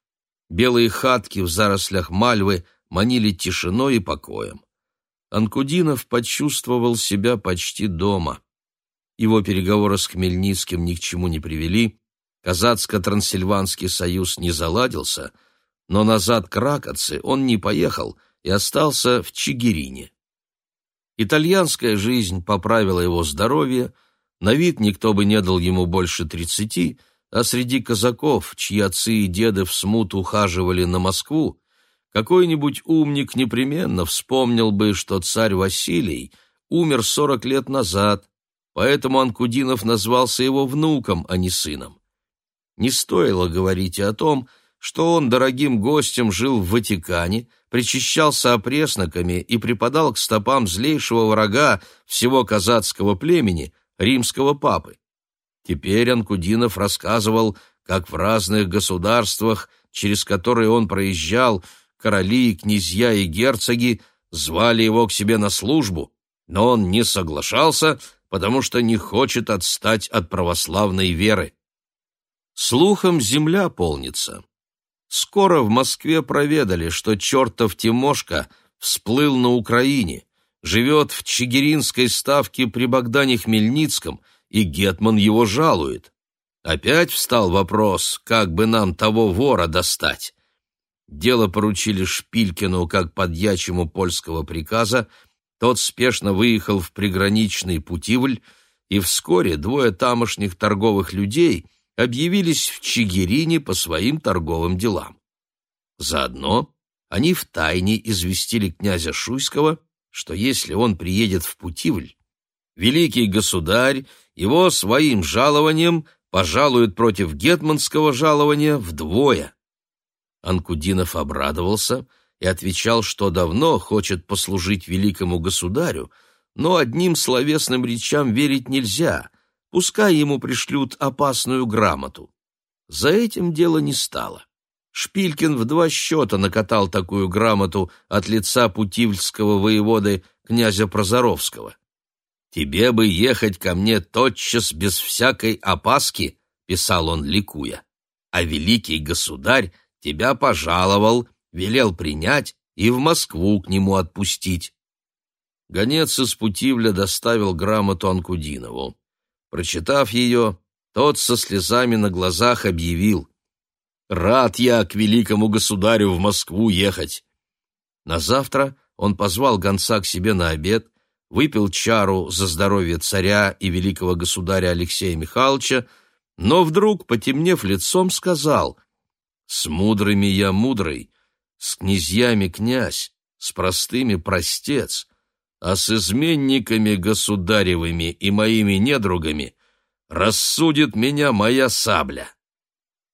Speaker 1: белые хатки в зарослях мальвы манили тишиной и покоем. Анкудинов почувствовал себя почти дома. Его переговоры с Хмельницким ни к чему не привели, Казацко-Трансильванский союз не заладился, но назад к Ракоце он не поехал и остался в Чигирине. Итальянская жизнь поправила его здоровье, на вид никто бы не дал ему больше тридцати, а среди казаков, чьи отцы и деды в смут ухаживали на Москву, какой-нибудь умник непременно вспомнил бы, что царь Василий умер сорок лет назад, поэтому Анкудинов назвался его внуком, а не сыном. Не стоило говорить о том, что он дорогим гостем жил в Ватикане, причащался опресноками и преподал к стопам злейшего врага всего казацкого племени, римского папы. Теперь Анкудинов рассказывал, как в разных государствах, через которые он проезжал, короли, князья и герцоги звали его к себе на службу, но он не соглашался, потому что не хочет отстать от православной веры. Слухом земля полнится. Скоро в Москве проведали, что чертов Тимошка всплыл на Украине, живет в Чигиринской ставке при Богдане Хмельницком, и Гетман его жалует. Опять встал вопрос, как бы нам того вора достать. Дело поручили Шпилькину как подьячему польского приказа, тот спешно выехал в приграничный Путивль, и вскоре двое тамошних торговых людей — объявились в Чигирине по своим торговым делам. Заодно они втайне известили князя Шуйского, что если он приедет в Путивль, великий государь его своим жалованием пожалует против гетманского жалования вдвое. Анкудинов обрадовался и отвечал, что давно хочет послужить великому государю, но одним словесным речам верить нельзя, Пускай ему пришлют опасную грамоту. За этим дело не стало. Шпилькин в два счета накатал такую грамоту от лица путивльского воеводы князя Прозоровского. «Тебе бы ехать ко мне тотчас без всякой опаски», — писал он, ликуя. «А великий государь тебя пожаловал, велел принять и в Москву к нему отпустить». Гонец из Путивля доставил грамоту Анкудинову. Прочитав ее, тот со слезами на глазах объявил «Рад я к великому государю в Москву ехать». На завтра он позвал гонца к себе на обед, выпил чару за здоровье царя и великого государя Алексея Михайловича, но вдруг, потемнев лицом, сказал «С мудрыми я мудрый, с князьями князь, с простыми простец, а с изменниками государевыми и моими недругами рассудит меня моя сабля».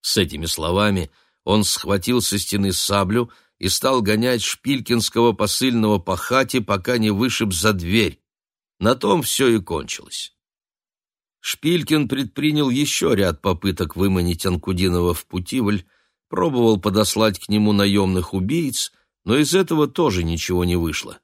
Speaker 1: С этими словами он схватил со стены саблю и стал гонять шпилькинского посыльного по хате, пока не вышиб за дверь. На том все и кончилось. Шпилькин предпринял еще ряд попыток выманить Анкудинова в Путивль, пробовал подослать к нему наемных убийц, но из этого тоже ничего не вышло.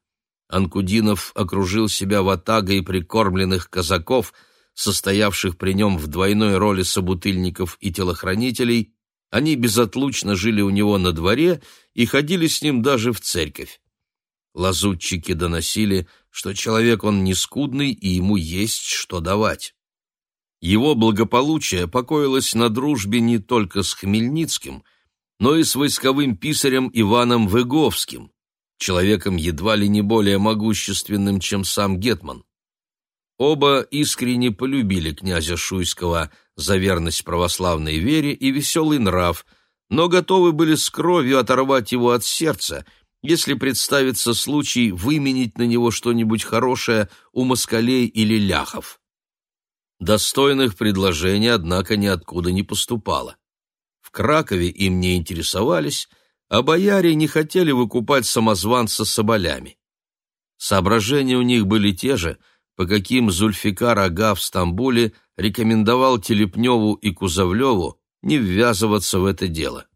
Speaker 1: Анкудинов окружил себя ватагой прикормленных казаков, состоявших при нем в двойной роли собутыльников и телохранителей, они безотлучно жили у него на дворе и ходили с ним даже в церковь. Лазутчики доносили, что человек он не скудный и ему есть что давать. Его благополучие покоилось на дружбе не только с Хмельницким, но и с войсковым писарем Иваном Выговским, человеком едва ли не более могущественным, чем сам Гетман. Оба искренне полюбили князя Шуйского за верность православной вере и веселый нрав, но готовы были с кровью оторвать его от сердца, если представится случай выменить на него что-нибудь хорошее у москалей или ляхов. Достойных предложений, однако, ниоткуда не поступало. В Кракове им не интересовались, а бояре не хотели выкупать самозванца соболями. Соображения у них были те же — по каким Зульфикар Ага в Стамбуле рекомендовал Телепневу и Кузовлеву не ввязываться в это дело.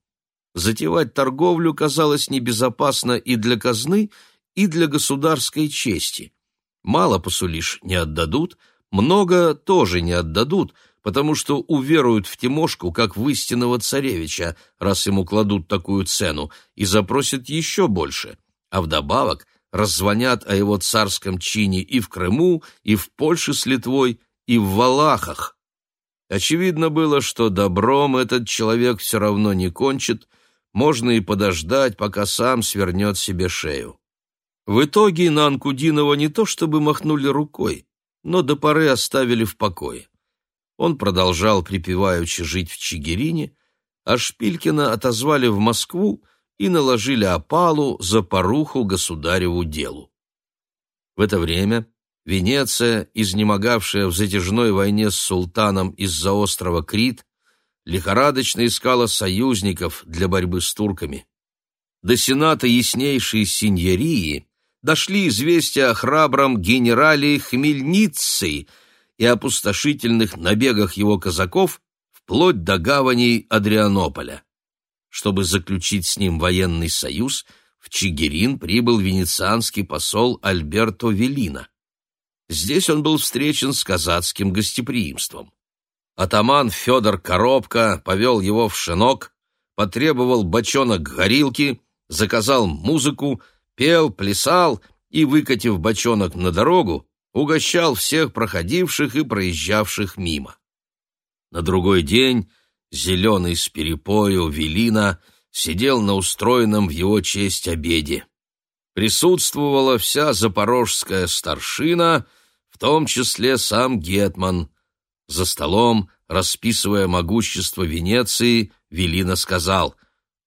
Speaker 1: Затевать торговлю казалось небезопасно и для казны, и для государской чести. Мало посулишь не отдадут, много тоже не отдадут, потому что уверуют в Тимошку как в истинного царевича, раз ему кладут такую цену, и запросят еще больше. А вдобавок раззвонят о его царском чине и в Крыму, и в Польше с Литвой, и в Валахах. Очевидно было, что добром этот человек все равно не кончит, можно и подождать, пока сам свернет себе шею. В итоге на Анкудинова не то чтобы махнули рукой, но до поры оставили в покое. Он продолжал припеваючи жить в Чигирине, а Шпилькина отозвали в Москву, и наложили опалу за поруху государеву делу. В это время Венеция, изнемогавшая в затяжной войне с султаном из-за острова Крит, лихорадочно искала союзников для борьбы с турками. До сената яснейшей синьории дошли известия о храбром генерале Хмельницей и опустошительных набегах его казаков вплоть до гаваней Адрианополя. Чтобы заключить с ним военный союз, в Чигирин прибыл венецианский посол Альберто Велина. Здесь он был встречен с казацким гостеприимством. Атаман Федор Коробка повел его в шинок, потребовал бочонок горилки, заказал музыку, пел, плясал и, выкатив бочонок на дорогу, угощал всех проходивших и проезжавших мимо. На другой день зеленый с перепою Велина, сидел на устроенном в его честь обеде. Присутствовала вся запорожская старшина, в том числе сам Гетман. За столом, расписывая могущество Венеции, Велина сказал,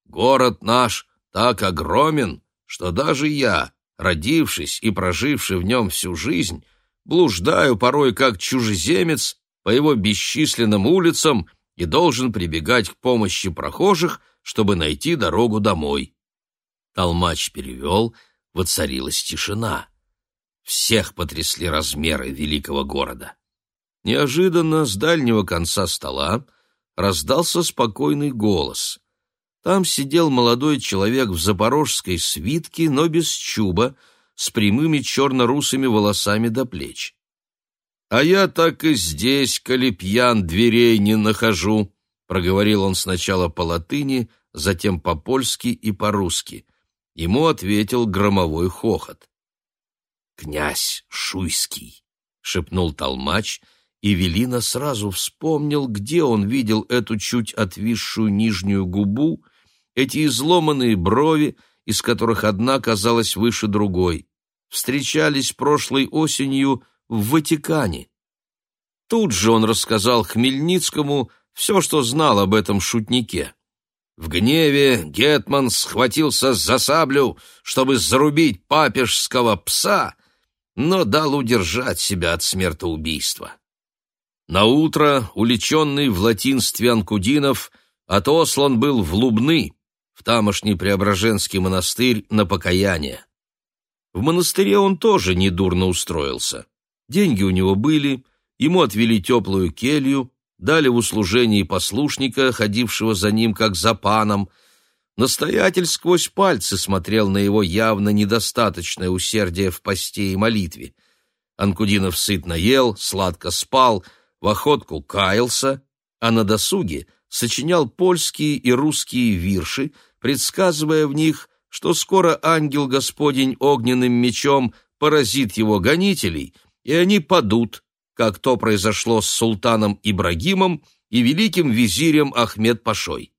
Speaker 1: «Город наш так огромен, что даже я, родившись и проживший в нем всю жизнь, блуждаю порой как чужеземец по его бесчисленным улицам и должен прибегать к помощи прохожих, чтобы найти дорогу домой. Толмач перевел, воцарилась тишина. Всех потрясли размеры великого города. Неожиданно с дальнего конца стола раздался спокойный голос. Там сидел молодой человек в запорожской свитке, но без чуба, с прямыми черно-русыми волосами до плеч. «А я так и здесь, коли пьян, дверей не нахожу», — проговорил он сначала по латыни, затем по-польски и по-русски. Ему ответил громовой хохот. «Князь Шуйский», — шепнул толмач, и Велина сразу вспомнил, где он видел эту чуть отвисшую нижнюю губу, эти изломанные брови, из которых одна казалась выше другой. Встречались прошлой осенью в Ватикане. Тут же он рассказал Хмельницкому все, что знал об этом шутнике. В гневе Гетман схватился за саблю, чтобы зарубить папежского пса, но дал удержать себя от смертоубийства. Наутро, уличенный в латинстве Анкудинов, отослан был в Лубны, в тамошний Преображенский монастырь на покаяние. В монастыре он тоже недурно устроился. Деньги у него были, ему отвели теплую келью, дали в услужении послушника, ходившего за ним как за паном. Настоятель сквозь пальцы смотрел на его явно недостаточное усердие в посте и молитве. Анкудинов сытно ел, сладко спал, в охотку каялся, а на досуге сочинял польские и русские вирши, предсказывая в них, что скоро ангел Господень огненным мечом поразит его гонителей, и они падут, как то произошло с султаном Ибрагимом и великим визирем Ахмед-Пашой.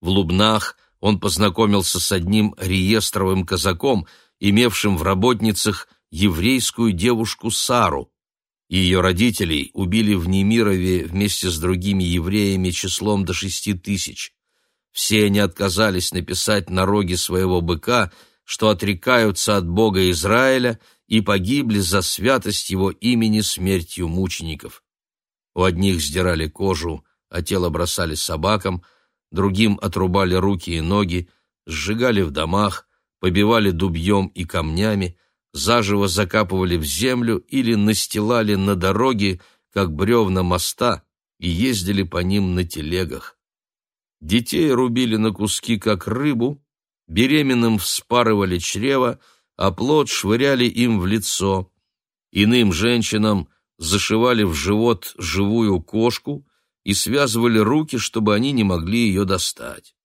Speaker 1: В Лубнах он познакомился с одним реестровым казаком, имевшим в работницах еврейскую девушку Сару. Ее родителей убили в Немирове вместе с другими евреями числом до шести тысяч. Все они отказались написать на роге своего быка, что отрекаются от Бога Израиля и погибли за святость его имени смертью мучеников. У одних сдирали кожу, а тело бросали собакам, другим отрубали руки и ноги, сжигали в домах, побивали дубьем и камнями, заживо закапывали в землю или настилали на дороге, как бревна моста, и ездили по ним на телегах. Детей рубили на куски, как рыбу, беременным вспарывали чрево, а плод швыряли им в лицо. Иным женщинам зашивали в живот живую кошку и связывали руки, чтобы они не могли ее достать.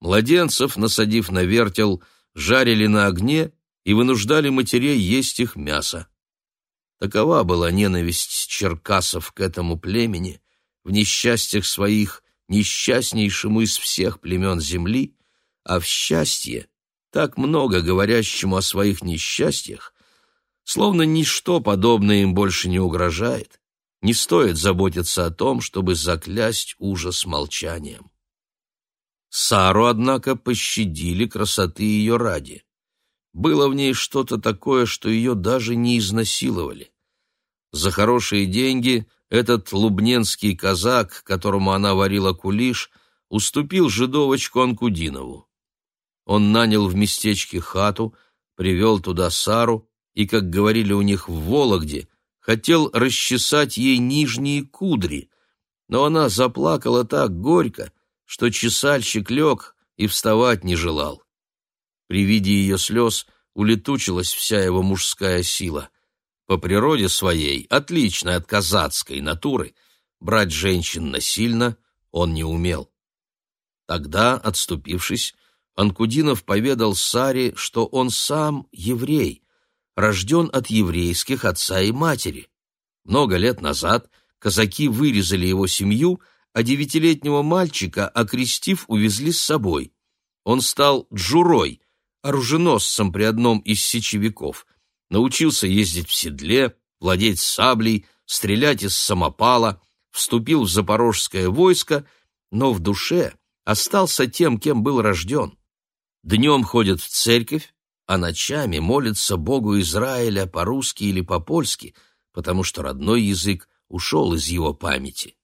Speaker 1: Младенцев, насадив на вертел, жарили на огне и вынуждали матерей есть их мясо. Такова была ненависть черкасов к этому племени, в несчастьях своих несчастнейшему из всех племен земли, а в счастье, так много говорящему о своих несчастьях, словно ничто подобное им больше не угрожает, не стоит заботиться о том, чтобы заклясть ужас молчанием. Сару, однако, пощадили красоты ее ради. Было в ней что-то такое, что ее даже не изнасиловали. За хорошие деньги этот лубненский казак, которому она варила кулиш, уступил жидовочку Анкудинову. Он нанял в местечке хату, привел туда Сару и, как говорили у них в Вологде, хотел расчесать ей нижние кудри, но она заплакала так горько, что чесальщик лег и вставать не желал. При виде ее слез улетучилась вся его мужская сила. По природе своей, отличной от казацкой натуры, брать женщин насильно он не умел. Тогда, отступившись, Анкудинов поведал Саре, что он сам еврей, рожден от еврейских отца и матери. Много лет назад казаки вырезали его семью, а девятилетнего мальчика, окрестив, увезли с собой. Он стал джурой, оруженосцем при одном из сечевиков, научился ездить в седле, владеть саблей, стрелять из самопала, вступил в запорожское войско, но в душе остался тем, кем был рожден. Днем ходит в церковь, а ночами молится Богу Израиля по-русски или по-польски, потому что родной язык ушел из его памяти.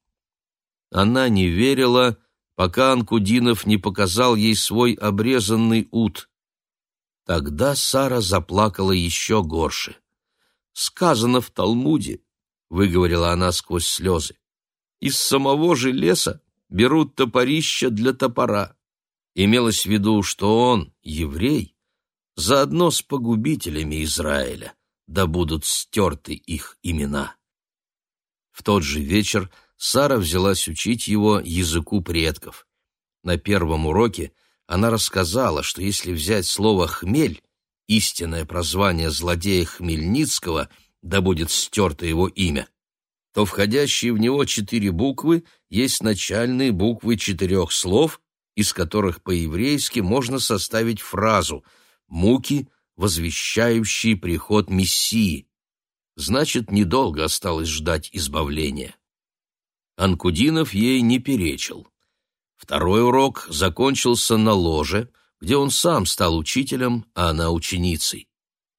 Speaker 1: Она не верила, пока Анкудинов не показал ей свой обрезанный ут. Тогда Сара заплакала еще горше. «Сказано в Талмуде», — выговорила она сквозь слезы, — «из самого же леса берут топорища для топора». Имелось в виду, что он, еврей, заодно с погубителями Израиля, да будут стерты их имена. В тот же вечер Сара взялась учить его языку предков. На первом уроке — она рассказала, что если взять слово «хмель», истинное прозвание злодея Хмельницкого, да будет стерто его имя, то входящие в него четыре буквы есть начальные буквы четырех слов, из которых по-еврейски можно составить фразу «муки, возвещающие приход Мессии». Значит, недолго осталось ждать избавления. Анкудинов ей не перечил. Второй урок закончился на ложе, где он сам стал учителем, а она ученицей.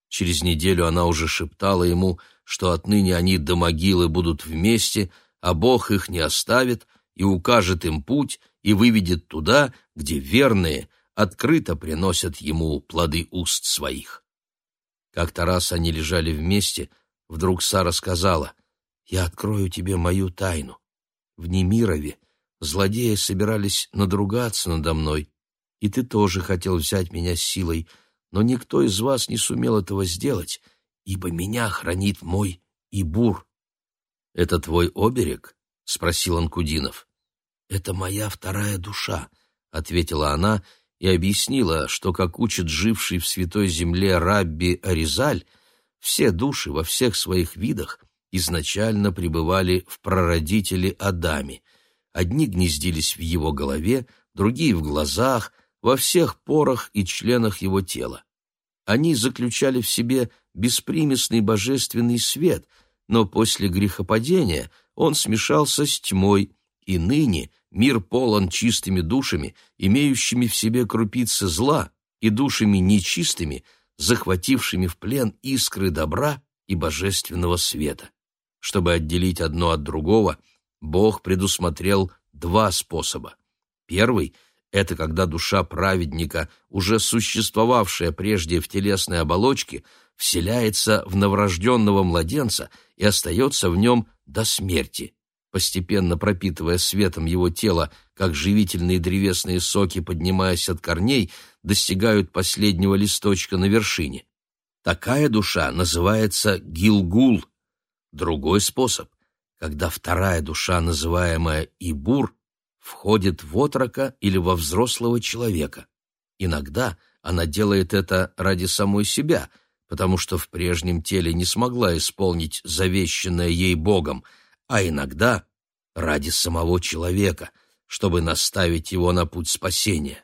Speaker 1: Через неделю она уже шептала ему, что отныне они до могилы будут вместе, а Бог их не оставит и укажет им путь и выведет туда, где верные открыто приносят ему плоды уст своих. Как-то раз они лежали вместе, вдруг Сара сказала, «Я открою тебе мою тайну. В Немирове Злодеи собирались надругаться надо мной, и ты тоже хотел взять меня силой, но никто из вас не сумел этого сделать, ибо меня хранит мой Ибур. «Это твой оберег?» — спросил Анкудинов. «Это моя вторая душа», — ответила она и объяснила, что, как учит живший в Святой Земле Рабби Аризаль, все души во всех своих видах изначально пребывали в прародителе Адаме. Одни гнездились в его голове, другие — в глазах, во всех порах и членах его тела. Они заключали в себе беспримесный божественный свет, но после грехопадения он смешался с тьмой, и ныне мир полон чистыми душами, имеющими в себе крупицы зла, и душами нечистыми, захватившими в плен искры добра и божественного света. Чтобы отделить одно от другого, Бог предусмотрел два способа. Первый — это когда душа праведника, уже существовавшая прежде в телесной оболочке, вселяется в новорожденного младенца и остается в нем до смерти, постепенно пропитывая светом его тело, как живительные древесные соки, поднимаясь от корней, достигают последнего листочка на вершине. Такая душа называется гилгул. Другой способ, когда вторая душа, называемая ибур, входит в отрока или во взрослого человека. Иногда она делает это ради самой себя, потому что в прежнем теле не смогла исполнить завещанное ей Богом, а иногда ради самого человека, чтобы наставить его на путь спасения.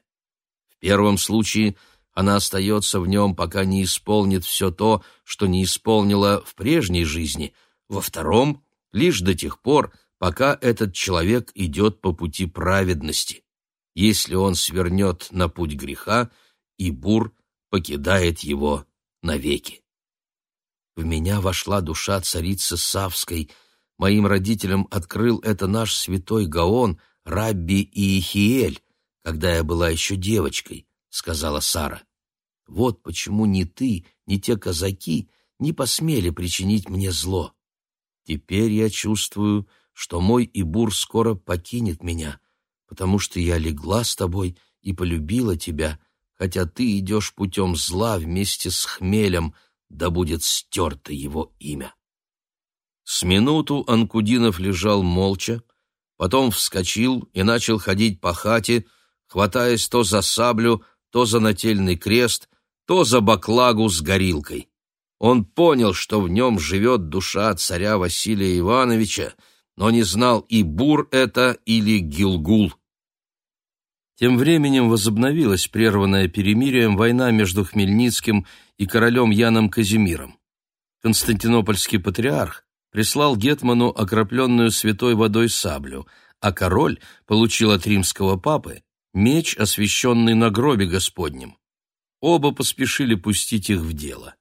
Speaker 1: В первом случае она остается в нем, пока не исполнит все то, что не исполнила в прежней жизни, во втором — лишь до тех пор, пока этот человек идет по пути праведности. Если он свернет на путь греха, и бур покидает его навеки. В меня вошла душа царицы Савской — Моим родителям открыл это наш святой Гаон, Рабби Иехиэль, когда я была еще девочкой, — сказала Сара. Вот почему ни ты, ни те казаки не посмели причинить мне зло. Теперь я чувствую, что мой Ибур скоро покинет меня, потому что я легла с тобой и полюбила тебя, хотя ты идешь путем зла вместе с хмелем, да будет стерто его имя. С минуту Анкудинов лежал молча, потом вскочил и начал ходить по хате, хватаясь то за саблю, то за нательный крест, то за баклагу с горилкой. Он понял, что в нем живет душа царя Василия Ивановича, но не знал, и бур это или гилгул. Тем временем возобновилась прерванная перемирием война между Хмельницким и королем Яном Казимиром. Константинопольский патриарх прислал Гетману окропленную святой водой саблю, а король получил от римского папы меч, освященный на гробе Господнем. Оба поспешили пустить их в дело.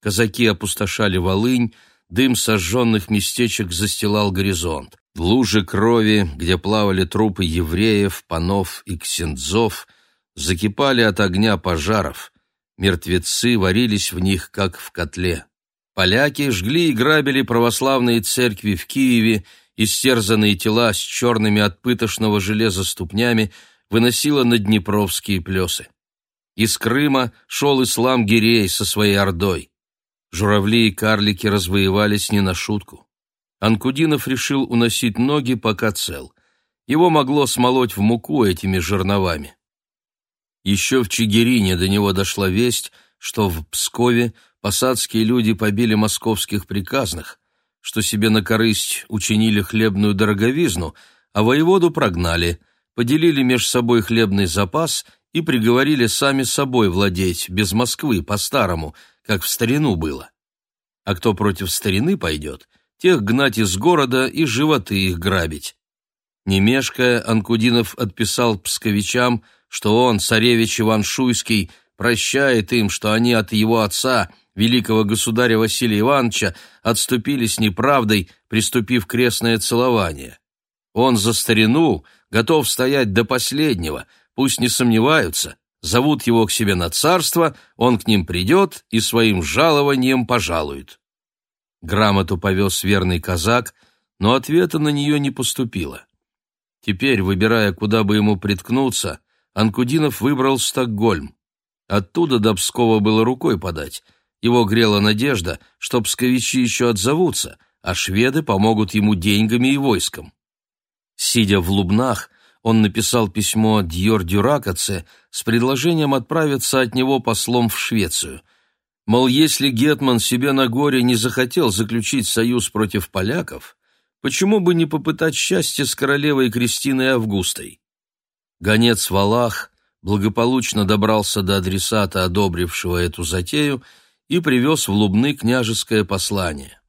Speaker 1: Казаки опустошали Волынь, дым сожженных местечек застилал горизонт. В луже крови, где плавали трупы евреев, панов и ксензов, закипали от огня пожаров. Мертвецы варились в них, как в котле. Поляки жгли и грабили православные церкви в Киеве, истерзанные тела с черными от пытошного железа ступнями выносило на днепровские плесы. Из Крыма шел ислам Гирей со своей ордой. Журавли и карлики развоевались не на шутку. Анкудинов решил уносить ноги, пока цел. Его могло смолоть в муку этими жерновами. Еще в Чигирине до него дошла весть, что в Пскове посадские люди побили московских приказных, что себе на корысть учинили хлебную дороговизну, а воеводу прогнали, поделили меж собой хлебный запас и приговорили сами собой владеть, без Москвы, по-старому, как в старину было. А кто против старины пойдет, тех гнать из города и животы их грабить. Не мешкая, Анкудинов отписал псковичам, что он, царевич Иван Шуйский, прощает им, что они от его отца великого государя Василия Ивановича отступили с неправдой, приступив крестное целование. Он за старину готов стоять до последнего, пусть не сомневаются, зовут его к себе на царство, он к ним придет и своим жалованием пожалует. Грамоту повез верный казак, но ответа на нее не поступило. Теперь, выбирая, куда бы ему приткнуться, Анкудинов выбрал Стокгольм. Оттуда до Пскова было рукой подать — его грела надежда, что псковичи еще отзовутся, а шведы помогут ему деньгами и войском. Сидя в Лубнах, он написал письмо Дьор Дюракаце с предложением отправиться от него послом в Швецию. Мол, если Гетман себе на горе не захотел заключить союз против поляков, почему бы не попытать счастье с королевой Кристиной Августой? Гонец Валах благополучно добрался до адресата, одобрившего эту затею, и привез в Лубны княжеское послание.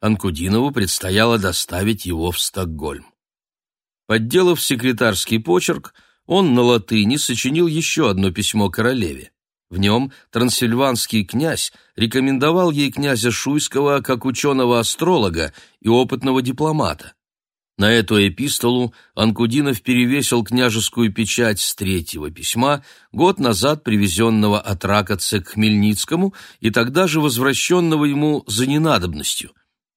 Speaker 1: Анкудинову предстояло доставить его в Стокгольм. Подделав секретарский почерк, он на латыни сочинил еще одно письмо королеве. В нем трансильванский князь рекомендовал ей князя Шуйского как ученого-астролога и опытного дипломата. На эту эпистолу Анкудинов перевесил княжескую печать с третьего письма, год назад привезенного от Ракоца к Хмельницкому и тогда же возвращенного ему за ненадобностью.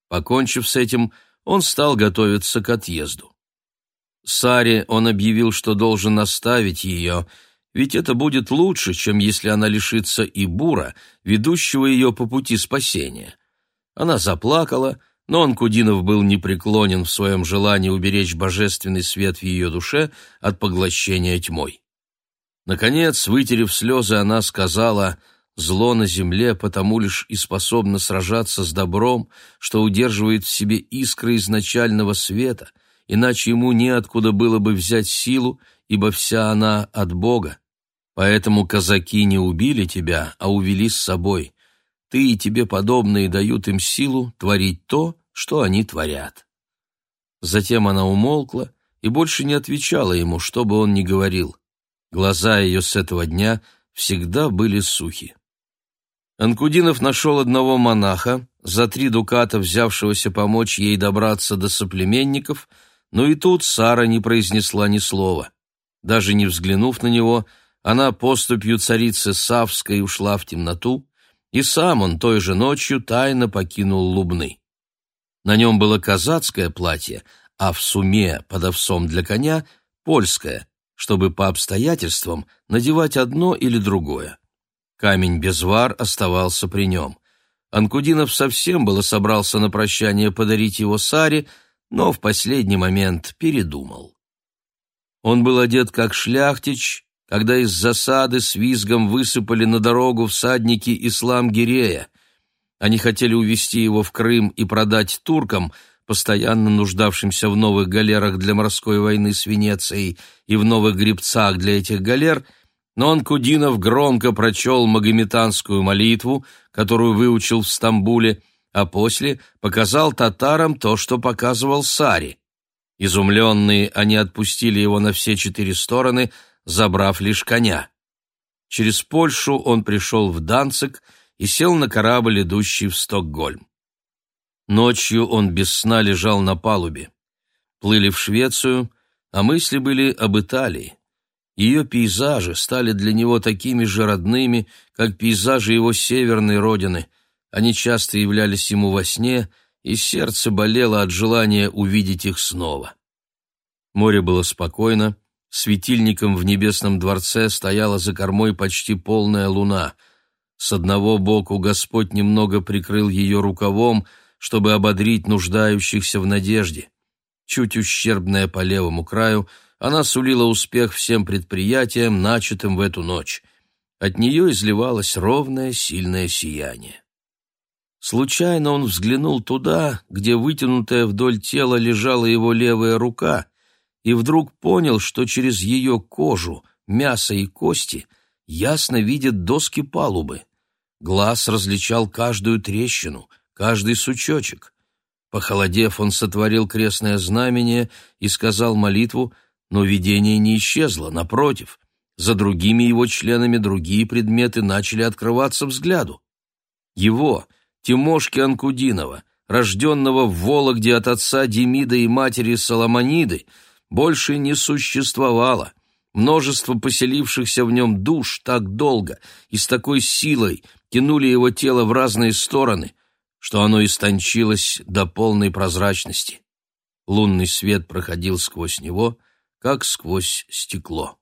Speaker 1: Покончив с этим, он стал готовиться к отъезду. Саре он объявил, что должен оставить ее, ведь это будет лучше, чем если она лишится и бура, ведущего ее по пути спасения. Она заплакала, но Анкудинов был непреклонен в своем желании уберечь божественный свет в ее душе от поглощения тьмой. Наконец, вытерев слезы, она сказала, «Зло на земле потому лишь и способно сражаться с добром, что удерживает в себе искры изначального света, иначе ему неоткуда было бы взять силу, ибо вся она от Бога. Поэтому казаки не убили тебя, а увели с собой. Ты и тебе подобные дают им силу творить то, что они творят». Затем она умолкла и больше не отвечала ему, что бы он ни говорил. Глаза ее с этого дня всегда были сухи. Анкудинов нашел одного монаха, за три дуката взявшегося помочь ей добраться до соплеменников — но и тут Сара не произнесла ни слова. Даже не взглянув на него, она поступью царицы Савской ушла в темноту, и сам он той же ночью тайно покинул Лубны. На нем было казацкое платье, а в суме под овсом для коня — польское, чтобы по обстоятельствам надевать одно или другое. Камень Безвар оставался при нем. Анкудинов совсем было собрался на прощание подарить его Саре, но в последний момент передумал. Он был одет как шляхтич, когда из засады с визгом высыпали на дорогу всадники Ислам-Гирея. Они хотели увезти его в Крым и продать туркам, постоянно нуждавшимся в новых галерах для морской войны с Венецией и в новых гребцах для этих галер, но Анкудинов громко прочел магометанскую молитву, которую выучил в Стамбуле, а после показал татарам то, что показывал Сари. Изумленные, они отпустили его на все четыре стороны, забрав лишь коня. Через Польшу он пришел в Данцик и сел на корабль, идущий в Стокгольм. Ночью он без сна лежал на палубе. Плыли в Швецию, а мысли были об Италии. Ее пейзажи стали для него такими же родными, как пейзажи его северной родины — они часто являлись ему во сне, и сердце болело от желания увидеть их снова. Море было спокойно, светильником в небесном дворце стояла за кормой почти полная луна. С одного боку Господь немного прикрыл ее рукавом, чтобы ободрить нуждающихся в надежде. Чуть ущербная по левому краю, она сулила успех всем предприятиям, начатым в эту ночь. От нее изливалось ровное сильное сияние. Случайно он взглянул туда, где вытянутая вдоль тела лежала его левая рука, и вдруг понял, что через ее кожу, мясо и кости ясно видят доски палубы. Глаз различал каждую трещину, каждый сучочек. Похолодев, он сотворил крестное знамение и сказал молитву, но видение не исчезло, напротив. За другими его членами другие предметы начали открываться взгляду. Его — Тимошки Анкудинова, рожденного в Вологде от отца Демида и матери Соломониды, больше не существовало. Множество поселившихся в нем душ так долго и с такой силой тянули его тело в разные стороны, что оно истончилось до полной прозрачности. Лунный свет проходил сквозь него, как сквозь стекло.